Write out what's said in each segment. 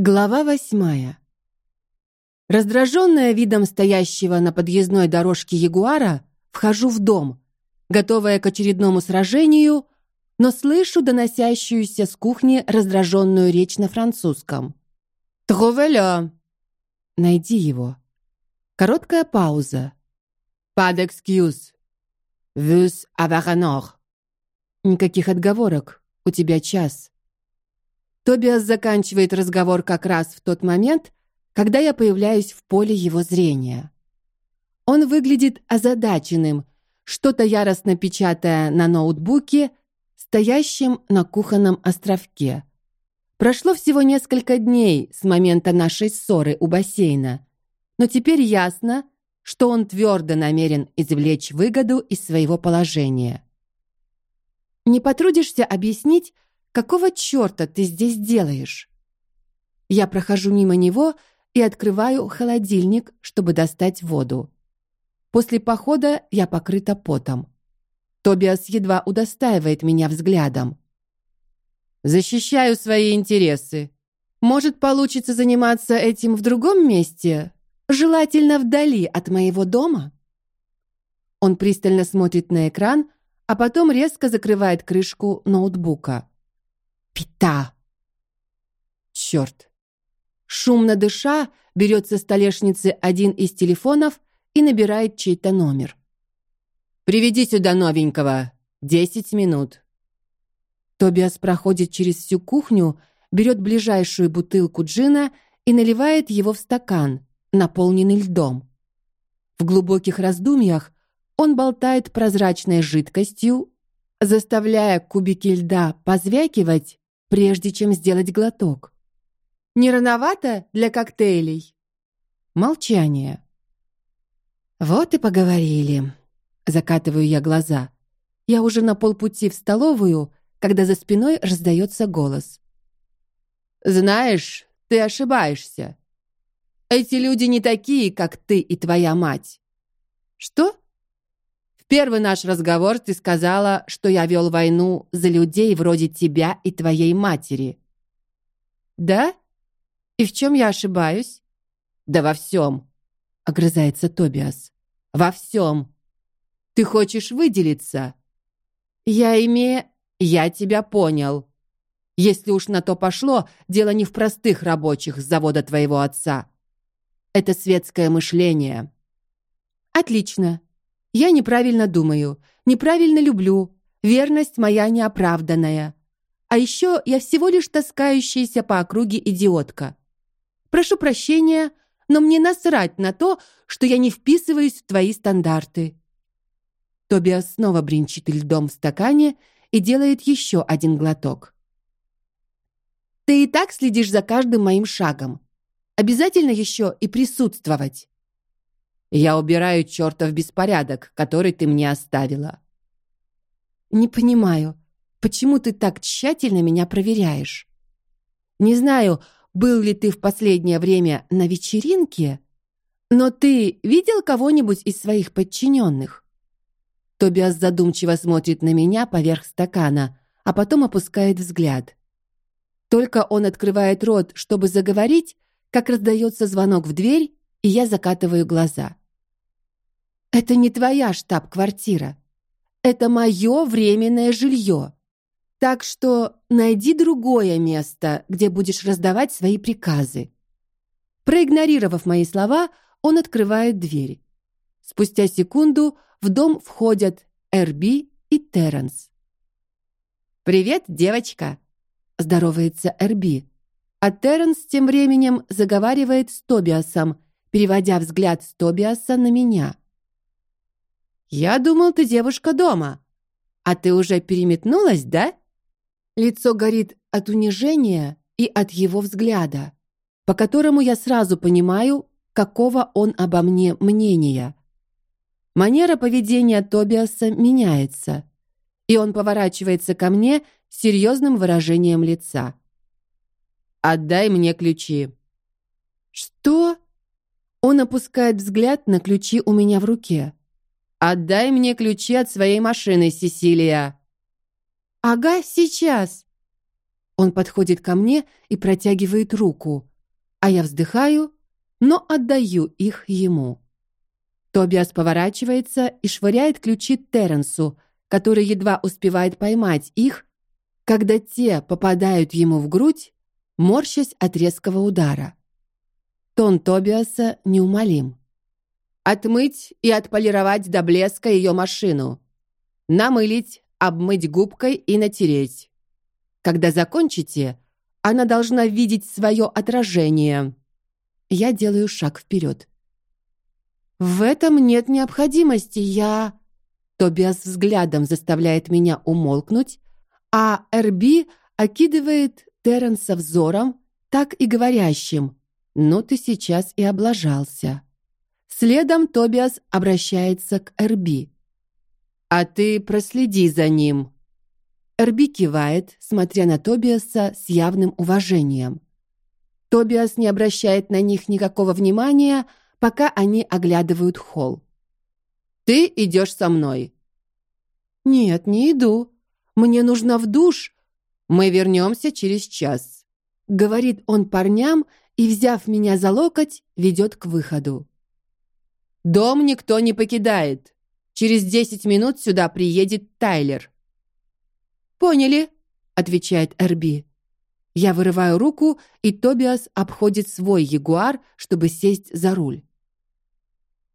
Глава восьмая. Раздраженная видом стоящего на подъездной дорожке ягуара, вхожу в дом, готовая к очередному сражению, но слышу доносящуюся с кухни раздраженную речь на французском. «Трувеля!» «Найди его». Короткая пауза. «Pas d'excuse. Vus avoir Никаких отговорок. У тебя час. Тобиас заканчивает разговор как раз в тот момент, когда я появляюсь в поле его зрения. Он выглядит озадаченным, что-то яростно печатая на ноутбуке, стоящем на кухонном островке. Прошло всего несколько дней с момента нашей ссоры у бассейна, но теперь ясно, что он твердо намерен извлечь выгоду из своего положения. Не потрудишься объяснить, Какого чёрта ты здесь делаешь? Я прохожу мимо него и открываю холодильник, чтобы достать воду. После похода я покрыта потом. Тобиас едва удостаивает меня взглядом. Защищаю свои интересы. Может, получится заниматься этим в другом месте, желательно вдали от моего дома. Он пристально смотрит на экран, а потом резко закрывает крышку ноутбука. Пита. Черт. Шумно дыша, берет со столешницы один из телефонов и набирает чей-то номер. Приведи сюда новенького. Десять минут. Тобиас проходит через всю кухню, берет ближайшую бутылку джина и наливает его в стакан, наполненный льдом. В глубоких раздумьях он болтает прозрачной жидкостью, заставляя кубики льда позвякивать прежде чем сделать глоток. Не рановато для коктейлей? Молчание. Вот и поговорили. Закатываю я глаза. Я уже на полпути в столовую, когда за спиной раздается голос. Знаешь, ты ошибаешься. Эти люди не такие, как ты и твоя мать. Что? Первый наш разговор ты сказала, что я вел войну за людей вроде тебя и твоей матери. Да? И в чем я ошибаюсь? Да во всем, огрызается Тобиас. Во всем. Ты хочешь выделиться? Я имею... Я тебя понял. Если уж на то пошло, дело не в простых рабочих с завода твоего отца. Это светское мышление. Отлично. Я неправильно думаю, неправильно люблю. Верность моя неоправданная. А еще я всего лишь таскающаяся по округе идиотка. Прошу прощения, но мне насрать на то, что я не вписываюсь в твои стандарты. Тобиас снова бренчит льдом в стакане и делает еще один глоток. Ты и так следишь за каждым моим шагом. Обязательно еще и присутствовать. Я убираю чертов беспорядок, который ты мне оставила. Не понимаю, почему ты так тщательно меня проверяешь? Не знаю, был ли ты в последнее время на вечеринке, но ты видел кого-нибудь из своих подчиненных? Тобиас задумчиво смотрит на меня поверх стакана, а потом опускает взгляд. Только он открывает рот, чтобы заговорить, как раздается звонок в дверь, и я закатываю глаза. Это не твоя штаб-квартира. Это мое временное жилье. Так что найди другое место, где будешь раздавать свои приказы. Проигнорировав мои слова, он открывает дверь. Спустя секунду в дом входят Эрби и Терренс. Привет, девочка, здоровается Эрби, а Терренс тем временем заговаривает с Тобиасом, переводя взгляд с Тобиаса на меня. Я думал, ты девушка дома. А ты уже переметнулась, да? Лицо горит от унижения и от его взгляда, по которому я сразу понимаю, какого он обо мне мнения. Манера поведения Тобиаса меняется, и он поворачивается ко мне с серьезным выражением лица. Отдай мне ключи. Что? Он опускает взгляд на ключи у меня в руке. Отдай мне ключи от своей машины, Сесилия. Ага, сейчас. Он подходит ко мне и протягивает руку. а я вздыхаю, но отдаю их ему. Тобиас поворачивается и швыряет ключи Терренсу, который едва успевает поймать их, когда те попадают ему в грудь, морщась от резкого удара. Тон Тобиаса неумолим. Отмыть и отполировать до блеска ее машину. Намылить, обмыть губкой и натереть. Когда закончите, она должна видеть свое отражение. Я делаю шаг вперед. В этом нет необходимости. Я Тобиас взглядом заставляет меня умолкнуть, а Эрби окидывает Терренса взором, так и говорящим: "Ну ты сейчас и облажался". Следом Тобиас обращается к Эрби. А ты проследи за ним. Эрби кивает, смотря на Тобиаса с явным уважением. Тобиас не обращает на них никакого внимания, пока они оглядывают холл. Ты идешь со мной. Нет, не иду. Мне нужно в душ. Мы вернемся через час, говорит он парням и, взяв меня за локоть, ведет к выходу. Дом никто не покидает. Через десять минут сюда приедет Тайлер. Поняли, отвечает Эрби. Я вырываю руку, и Тобиас обходит свой Ягуар, чтобы сесть за руль.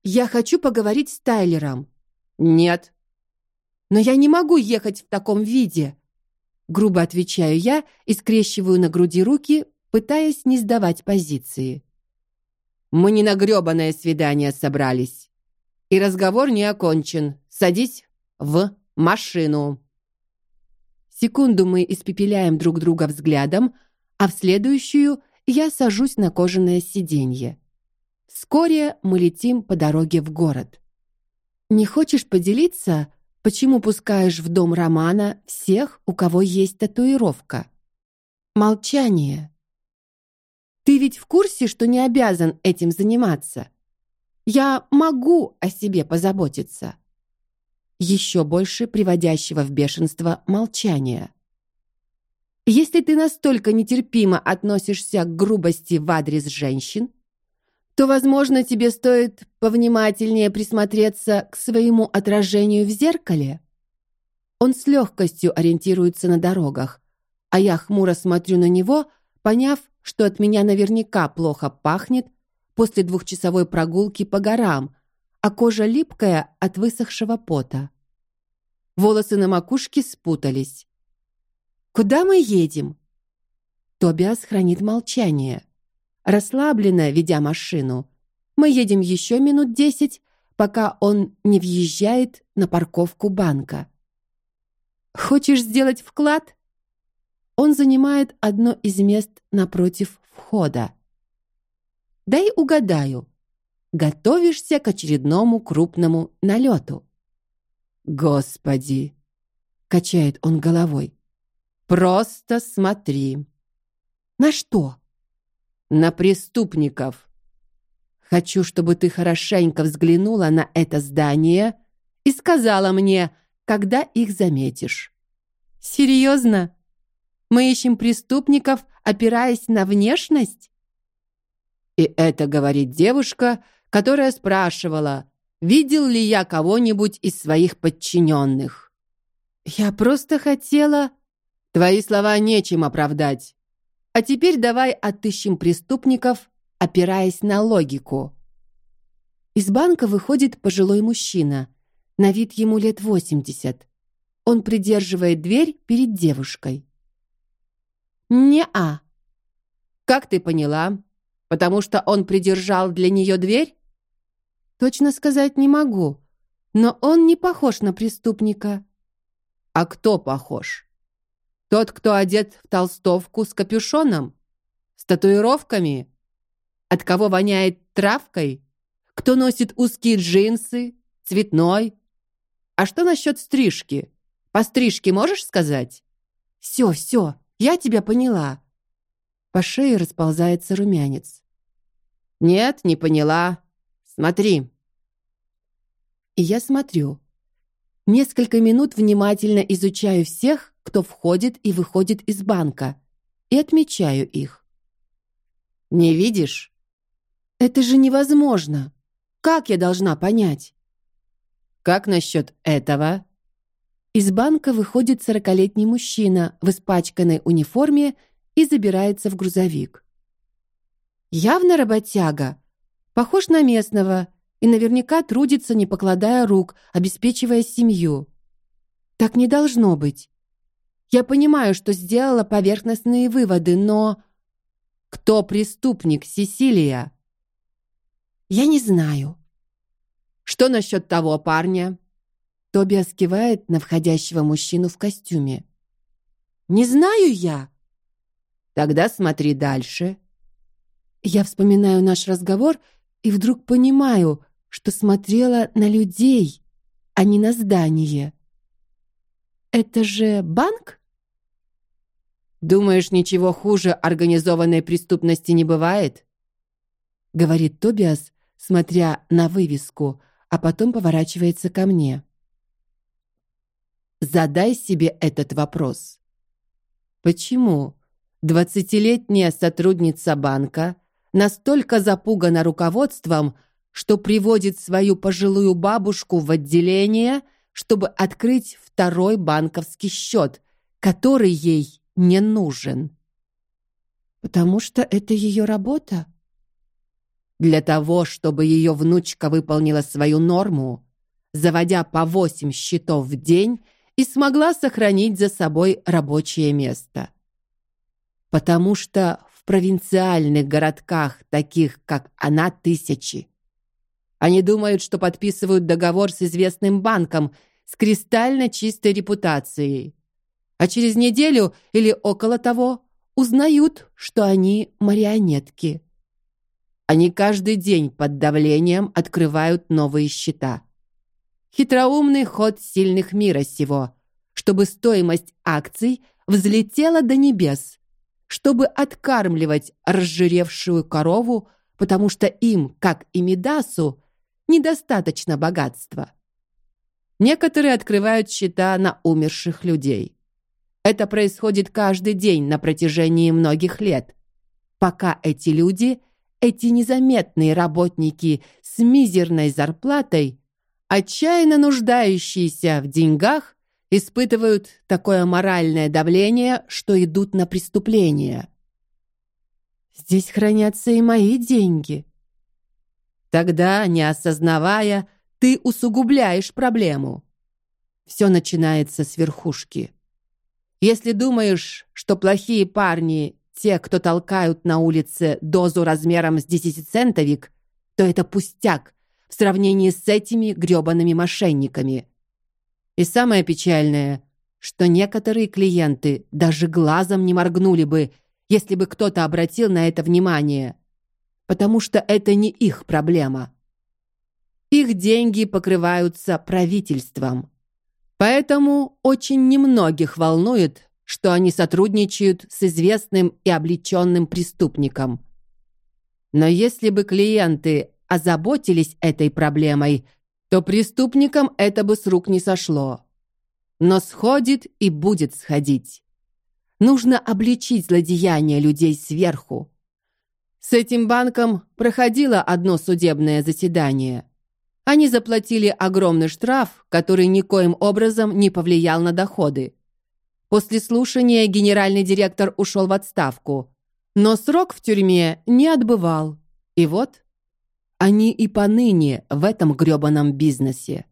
Я хочу поговорить с Тайлером. Нет. Но я не могу ехать в таком виде. Грубо отвечаю я и скрещиваю на груди руки, пытаясь не сдавать позиции. Мы не на грёбаное свидание собрались. И разговор не окончен. Садись в машину. Секунду мы испепеляем друг друга взглядом, а в следующую я сажусь на кожаное сиденье. Вскоре мы летим по дороге в город. Не хочешь поделиться, почему пускаешь в дом Романа всех, у кого есть татуировка? Молчание. Ты ведь в курсе, что не обязан этим заниматься? Я могу о себе позаботиться еще больше приводящего в бешенство молчания. Если ты настолько нетерпимо относишься к грубости в адрес женщин, то, возможно, тебе стоит повнимательнее присмотреться к своему отражению в зеркале. Он с легкостью ориентируется на дорогах, а я хмуро смотрю на него, поняв, что от меня наверняка плохо пахнет после двухчасовой прогулки по горам, а кожа липкая от высохшего пота. Волосы на макушке спутались. Куда мы едем? Тобиас хранит молчание, расслабленно ведя машину. Мы едем еще минут десять, пока он не въезжает на парковку банка. Хочешь сделать вклад? Он занимает одно из мест напротив входа. Дай угадаю. Готовишься к очередному крупному налету. Господи, качает он головой. Просто смотри. На что? На преступников. Хочу, чтобы ты хорошенько взглянула на это здание и сказала мне, когда их заметишь. Серьезно? Мы ищем преступников, опираясь на внешность? И это говорит девушка, которая спрашивала, видел ли я кого-нибудь из своих подчиненных. Я просто хотела... Твои слова нечем оправдать. А теперь давай отыщем преступников, опираясь на логику. Из банка выходит пожилой мужчина. На вид ему лет восемьдесят. Он придерживает дверь перед девушкой. Не-а. Как ты поняла? Потому что он придержал для нее дверь? Точно сказать не могу, но он не похож на преступника. А кто похож? Тот, кто одет в толстовку с капюшоном, с татуировками, от кого воняет травкой, кто носит узкие джинсы, цветной. А что насчет стрижки? По стрижке можешь сказать? Все, все, я тебя поняла. По шее расползается румянец. Нет, не поняла. Смотри. И я смотрю. Несколько минут внимательно изучаю всех, кто входит и выходит из банка, и отмечаю их. Не видишь? Это же невозможно. Как я должна понять? Как насчет этого? Из банка выходит сорокалетний мужчина в испачканной униформе и забирается в грузовик. Явно работяга, похож на местного и наверняка трудится, не покладая рук, обеспечивая семью. Так не должно быть. Я понимаю, что сделала поверхностные выводы, но кто преступник, Сесилия? Я не знаю. Что насчет того парня? Тобиас кивает на входящего мужчину в костюме. Не знаю я. Тогда смотри дальше. Я вспоминаю наш разговор и вдруг понимаю, что смотрела на людей, а не на здание. Это же банк? Думаешь, ничего хуже организованной преступности не бывает? говорит Тобиас, смотря на вывеску, а потом поворачивается ко мне. Задай себе этот вопрос. Почему двадцатилетняя сотрудница банка настолько запугана руководством, что приводит свою пожилую бабушку в отделение, чтобы открыть второй банковский счет, который ей не нужен. Потому что это ее работа. Для того, чтобы ее внучка выполнила свою норму, заводя по восемь счетов в день и смогла сохранить за собой рабочее место. Потому что в провинциальных городках, таких как она, тысячи. Они думают, что подписывают договор с известным банком с кристально чистой репутацией а через неделю или около того узнают, что они марионетки. Они каждый день под давлением открывают новые счета. Хитроумный ход сильных мира сего, чтобы стоимость акций взлетела до небес, чтобы откармливать разжиревшую корову, потому что им, как и Мидасу, недостаточно богатства. Некоторые открывают счета на умерших людей. Это происходит каждый день на протяжении многих лет, пока эти люди, эти незаметные работники с мизерной зарплатой, отчаянно нуждающиеся в деньгах, испытывают такое моральное давление, что идут на преступления. Здесь хранятся и мои деньги. Тогда, не осознавая, ты усугубляешь проблему. Все начинается с верхушки. Если думаешь, что плохие парни те, кто толкают на улице дозу размером с десятицентовик, то это пустяк в сравнении с этими грёбаными мошенниками. И самое печальное, что некоторые клиенты даже глазом не моргнули бы, если бы кто-то обратил на это внимание, потому что это не их проблема. Их деньги покрываются правительством. Поэтому очень немногих волнует, что они сотрудничают с известным и облеченным преступником. Но если бы клиенты озаботились этой проблемой, то преступникам это бы с рук не сошло. Но сходит и будет сходить. Нужно обличить злодеяния людей сверху. С этим банком проходило одно судебное заседание. Они заплатили огромный штраф, который никоим образом не повлиял на доходы. После слушания генеральный директор ушел в отставку, но срок в тюрьме не отбывал. И вот они и поныне в этом грёбаном бизнесе.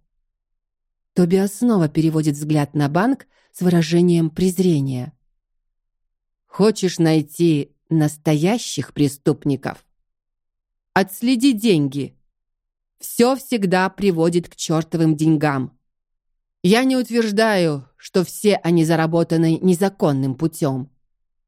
Тобиас снова переводит взгляд на банк с выражением презрения. Хочешь найти настоящих преступников? Отследи деньги все всегда приводит к чертовым деньгам. Я не утверждаю, что все они заработаны незаконным путем,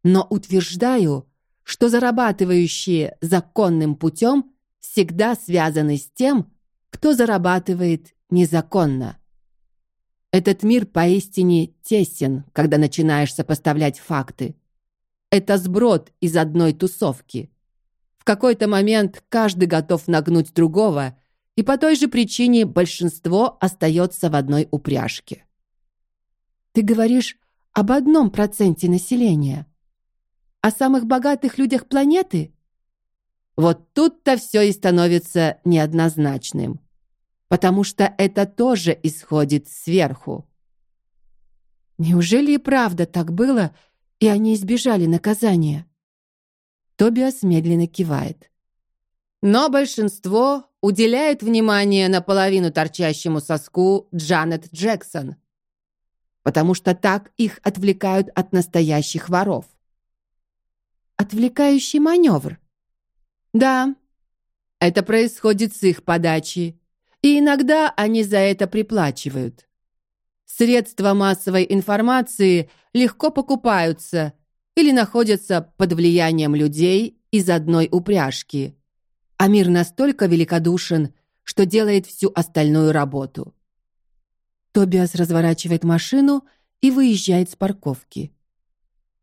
но утверждаю, что зарабатывающие законным путем всегда связаны с тем, кто зарабатывает незаконно. Этот мир поистине тесен, когда начинаешь сопоставлять факты. Это сброд из одной тусовки. В какой-то момент каждый готов нагнуть другого и по той же причине большинство остается в одной упряжке. Ты говоришь об одном проценте населения, о самых богатых людях планеты? Вот тут-то все и становится неоднозначным, потому что это тоже исходит сверху. Неужели и правда так было, и они избежали наказания? Тобиас медленно кивает. Но большинство уделяет внимание наполовину торчащему соску Джанет Джексон, потому что так их отвлекают от настоящих воров. Отвлекающий маневр. Да, это происходит с их подачи, и иногда они за это приплачивают. Средства массовой информации легко покупаются или находятся под влиянием людей из одной упряжки. А мир настолько великодушен, что делает всю остальную работу. Тобиас разворачивает машину и выезжает с парковки.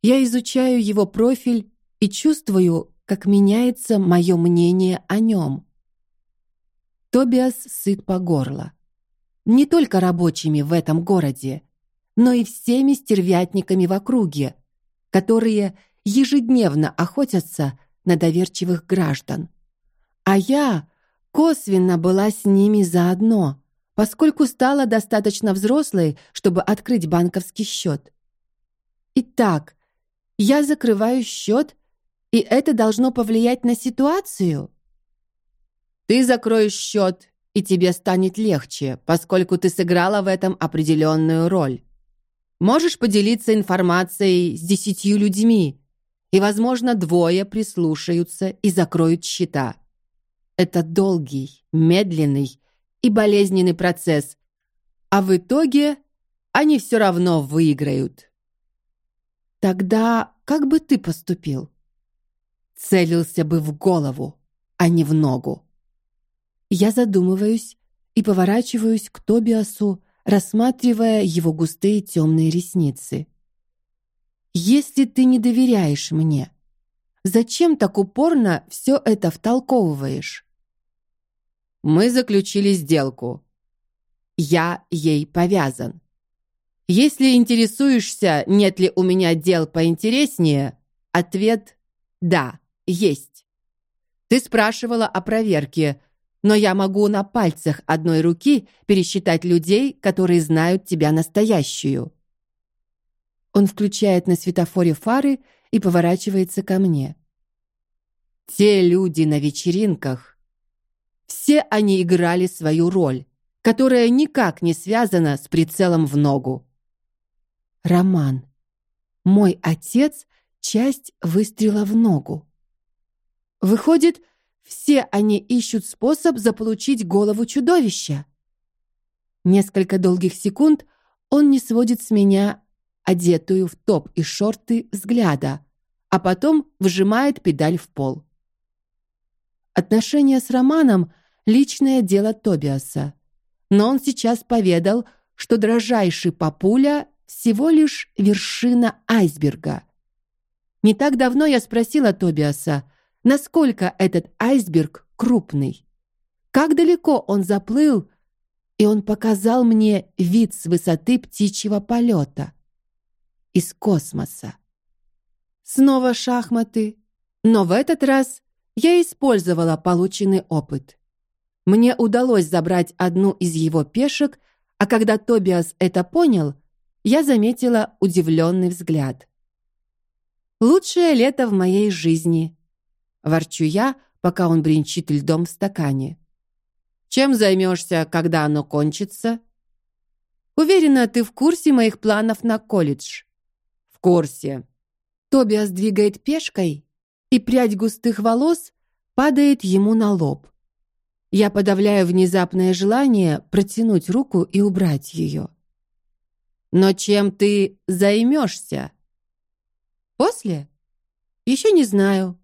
Я изучаю его профиль и чувствую, как меняется мое мнение о нем. Тобиас сыт по горло. Не только рабочими в этом городе, но и всеми стервятниками в округе, которые ежедневно охотятся на доверчивых граждан. А я косвенно была с ними заодно, поскольку стала достаточно взрослой, чтобы открыть банковский счет. Итак, я закрываю счет и это должно повлиять на ситуацию? Ты закроешь счет, и тебе станет легче, поскольку ты сыграла в этом определенную роль. Можешь поделиться информацией с десятью людьми, и, возможно, двое прислушаются и закроют счета. Это долгий, медленный и болезненный процесс, а в итоге они все равно выиграют. Тогда как бы ты поступил? Целился бы в голову, а не в ногу. Я задумываюсь и поворачиваюсь к Тобиасу, рассматривая его густые темные ресницы. Если ты не доверяешь мне, зачем так упорно все это втолковываешь? Мы заключили сделку. Я ей повязан. Если интересуешься, нет ли у меня дел поинтереснее, ответ да. Есть. Ты спрашивала о проверке, но я могу на пальцах одной руки пересчитать людей, которые знают тебя настоящую. Он включает на светофоре фары и поворачивается ко мне. Те люди на вечеринках, все они играли свою роль, которая никак не связана с прицелом в ногу. Роман. Мой отец часть выстрела в ногу. Выходит, все они ищут способ заполучить голову чудовища. Несколько долгих секунд он не сводит с меня одетую в топ и шорты взгляда, а потом вжимает педаль в пол. Отношения с Романом личное дело Тобиаса, но он сейчас поведал, что дрожайший папуля всего лишь вершина айсберга. Не так давно я спросила Тобиаса, насколько этот айсберг крупный. Как далеко он заплыл, и он показал мне вид с высоты птичьего полета из космоса. Снова шахматы, но в этот раз я использовала полученный опыт. Мне удалось забрать одну из его пешек, а когда Тобиас это понял, я заметила удивленный взгляд. Лучшее лето в моей жизни, ворчу я, пока он бренчит льдом в стакане. Чем займешься, когда оно кончится? Уверена, ты в курсе моих планов на колледж. В курсе. Тобиас двигает пешкой, и прядь густых волос падает ему на лоб. Я подавляю внезапное желание протянуть руку и убрать ее. Но чем ты займешься? После? Еще не знаю.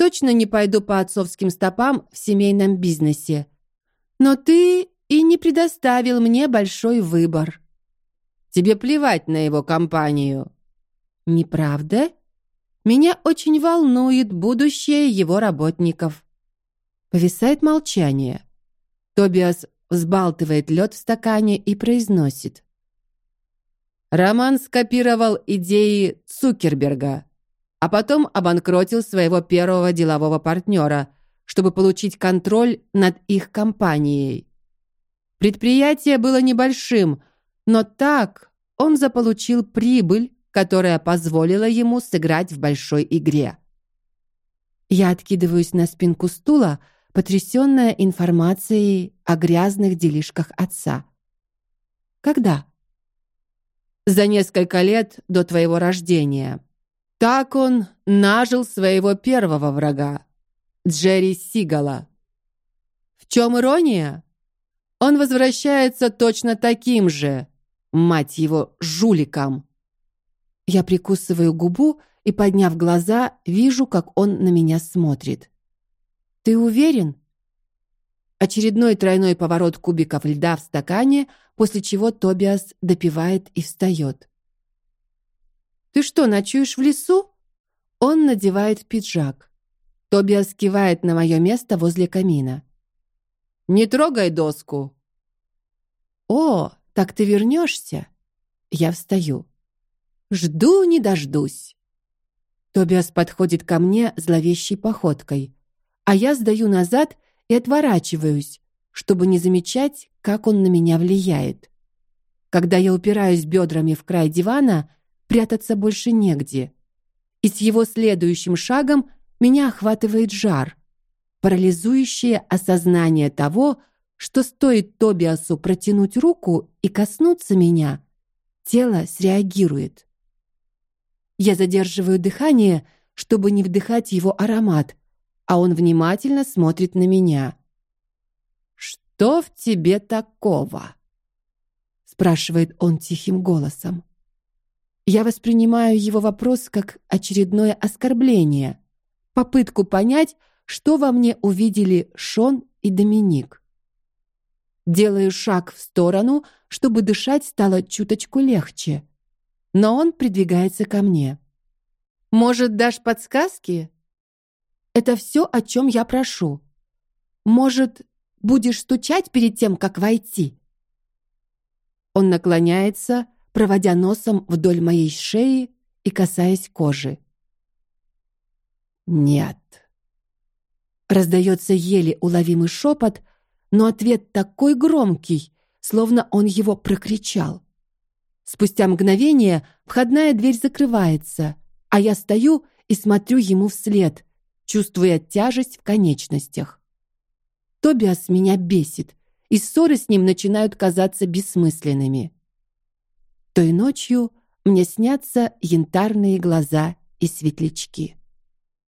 Точно не пойду по отцовским стопам в семейном бизнесе. Но ты и не предоставил мне большой выбор. Тебе плевать на его компанию. Неправда? Меня очень волнует будущее его работников. Повисает молчание. Тобиас взбалтывает лед в стакане и произносит: Роман скопировал идеи Цукерберга. А потом обанкротил своего первого делового партнера, чтобы получить контроль над их компанией. Предприятие было небольшим, но так он заполучил прибыль, которая позволила ему сыграть в большой игре. Я откидываюсь на спинку стула, потрясённая информацией о грязных делишках отца. Когда? За несколько лет до твоего рождения. Так он нажил своего первого врага, Джерри Сигала. В чем ирония? Он возвращается точно таким же, мать его, жуликом. Я прикусываю губу и, подняв глаза, вижу, как он на меня смотрит. Ты уверен? Очередной тройной поворот кубиков льда в стакане, после чего Тобиас допивает и встает. Ты что, ночуешь в лесу? Он надевает пиджак. Тобиас кивает на мое место возле камина. Не трогай доску. О, так ты вернешься? Я встаю. Жду не дождусь. Тобиас подходит ко мне зловещей походкой, а я сдаю назад и отворачиваюсь, чтобы не замечать, как он на меня влияет. Когда я упираюсь бедрами в край дивана, прятаться больше негде. И с его следующим шагом меня охватывает жар, парализующее осознание того, что стоит Тобиасу протянуть руку и коснуться меня, тело среагирует. Я задерживаю дыхание, чтобы не вдыхать его аромат, а он внимательно смотрит на меня. Что в тебе такого? спрашивает он тихим голосом. Я воспринимаю его вопрос как очередное оскорбление, попытку понять, что во мне увидели Шон и Доминик. Делаю шаг в сторону, чтобы дышать стало чуточку легче но он придвигается ко мне. Может, дашь подсказки? Это все, о чем я прошу. Может, будешь стучать перед тем, как войти? Он наклоняется, проводя носом вдоль моей шеи и касаясь кожи. Нет. Раздается еле уловимый шепот, но ответ такой громкий, словно он его прокричал. Спустя мгновение входная дверь закрывается, а я стою и смотрю ему вслед, чувствуя тяжесть в конечностях. Тобиас меня бесит, и ссоры с ним начинают казаться бессмысленными. Той ночью мне снятся янтарные глаза и светлячки.